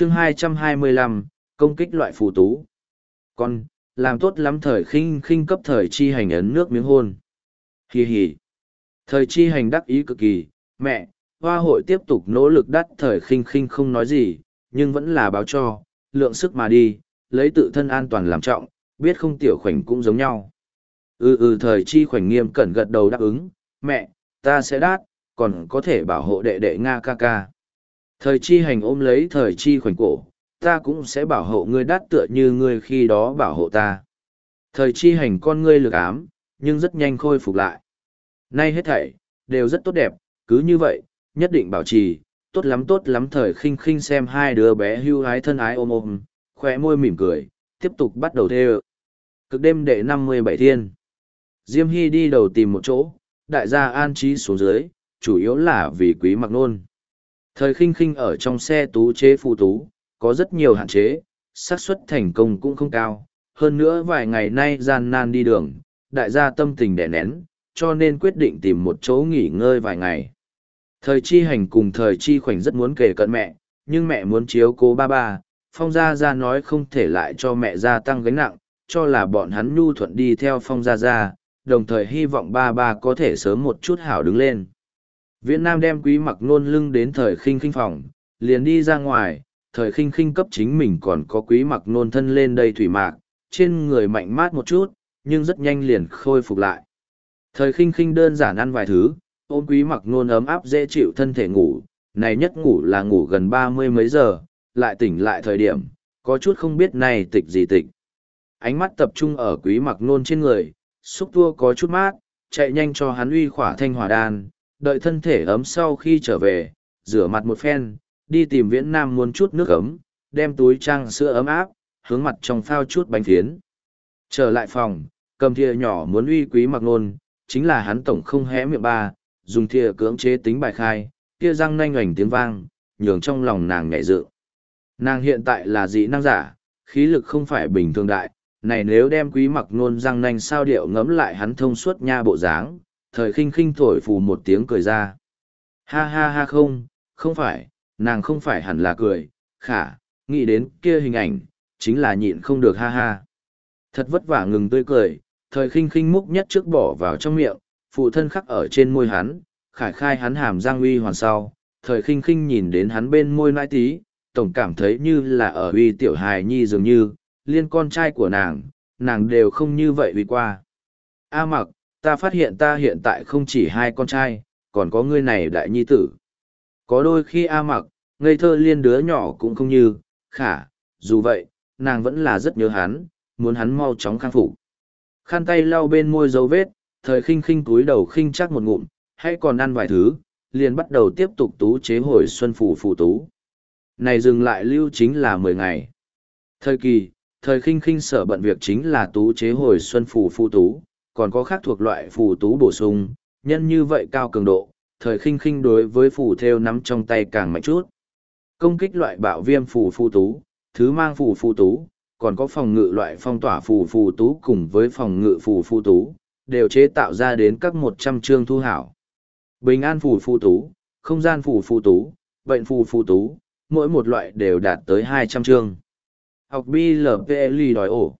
chương 225, công kích loại phù tú. Con, làm tốt lắm thời khinh khinh cấp thời chi hành ấn nước miếng hôn. Hì hì. Thời chi hành đắc ý cực kỳ, mẹ, hoa hội tiếp tục nỗ lực đắt thời khinh khinh không nói gì, nhưng vẫn là báo cho, lượng sức mà đi, lấy tự thân an toàn làm trọng, biết không tiểu khoảnh cũng giống nhau. Ừ ừ thời chi khoảnh nghiêm cẩn gật đầu đáp ứng, mẹ, ta sẽ đát, còn có thể bảo hộ đệ đệ Nga ca ca. Thời chi hành ôm lấy thời chi khoảnh cổ, ta cũng sẽ bảo hộ ngươi đắt tựa như ngươi khi đó bảo hộ ta. Thời chi hành con ngươi lực ám, nhưng rất nhanh khôi phục lại. Nay hết thảy, đều rất tốt đẹp, cứ như vậy, nhất định bảo trì, tốt lắm tốt lắm thời khinh khinh xem hai đứa bé hưu hái thân ái ôm ôm, khỏe môi mỉm cười, tiếp tục bắt đầu thê Cực đêm đệ năm mươi bảy thiên. Diêm Hy đi đầu tìm một chỗ, đại gia an trí xuống dưới, chủ yếu là vì quý mặc nôn. Thời khinh khinh ở trong xe tú chế phù tú, có rất nhiều hạn chế, xác suất thành công cũng không cao. Hơn nữa vài ngày nay gian nan đi đường, đại gia tâm tình đè nén, cho nên quyết định tìm một chỗ nghỉ ngơi vài ngày. Thời chi hành cùng thời chi khoảnh rất muốn kể cận mẹ, nhưng mẹ muốn chiếu cố ba ba, phong gia gia nói không thể lại cho mẹ gia tăng gánh nặng, cho là bọn hắn nhu thuận đi theo phong gia gia, đồng thời hy vọng ba ba có thể sớm một chút hảo đứng lên. Viễn Nam đem quý mặc nôn lưng đến thời khinh khinh phòng, liền đi ra ngoài, thời khinh khinh cấp chính mình còn có quý mặc nôn thân lên đây thủy mạc, trên người mạnh mát một chút, nhưng rất nhanh liền khôi phục lại. Thời khinh khinh đơn giản ăn vài thứ, ôm quý mặc nôn ấm áp dễ chịu thân thể ngủ, này nhất ngủ là ngủ gần ba mươi mấy giờ, lại tỉnh lại thời điểm, có chút không biết này tịch gì tịch. Ánh mắt tập trung ở quý mặc nôn trên người, xúc tua có chút mát, chạy nhanh cho hắn uy khỏa thanh hỏa đan, đợi thân thể ấm sau khi trở về, rửa mặt một phen, đi tìm viễn nam muốn chút nước ấm, đem túi trang sữa ấm áp, hướng mặt trong phao chút bánh phiến. Trở lại phòng, cầm thìa nhỏ muốn uy quý mặc nôn, chính là hắn tổng không hé miệng ba, dùng thìa cưỡng chế tính bài khai, kia răng nanh ngoảnh tiếng vang, nhường trong lòng nàng nhẹ dự. Nàng hiện tại là dị năng giả, khí lực không phải bình thường đại, này nếu đem quý mặc nôn răng nanh sao điệu ngấm lại hắn thông suốt nha bộ dáng, thời khinh khinh thổi phù một tiếng cười ra. Ha ha ha không, không phải, nàng không phải hẳn là cười, khả, nghĩ đến kia hình ảnh, chính là nhịn không được ha ha. Thật vất vả ngừng tươi cười, thời khinh khinh múc nhất trước bỏ vào trong miệng, phụ thân khắc ở trên môi hắn, khải khai hắn hàm giang uy hoàn sau, thời khinh khinh nhìn đến hắn bên môi nãi tí, tổng cảm thấy như là ở uy tiểu hài nhi dường như, liên con trai của nàng, nàng đều không như vậy uy qua. A mặc, ta phát hiện ta hiện tại không chỉ hai con trai, còn có ngươi này đại nhi tử. Có đôi khi A mặc, ngây thơ liên đứa nhỏ cũng không như, khả, dù vậy, nàng vẫn là rất nhớ hắn, muốn hắn mau chóng khang phục. Khăn tay lau bên môi dấu vết, thời khinh khinh túi đầu khinh chắc một ngụm, hay còn ăn vài thứ, liền bắt đầu tiếp tục tú chế hồi xuân phủ phủ tú. Này dừng lại lưu chính là mười ngày. Thời kỳ, thời khinh khinh sở bận việc chính là tú chế hồi xuân phủ phủ tú, còn có khác thuộc loại phù tú bổ sung, nhân như vậy cao cường độ, thời khinh khinh đối với phù theo nắm trong tay càng mạnh chút. Công kích loại bạo viêm phù phù tú, thứ mang phù phù tú, còn có phòng ngự loại phong tỏa phù phù tú cùng với phòng ngự phù phù tú, đều chế tạo ra đến các một trăm chương thu hảo. Bình an phù phù tú, không gian phù phù tú, bệnh phù phù tú, mỗi một loại đều đạt tới hai trăm chương. Học BLPLI đòi ổ.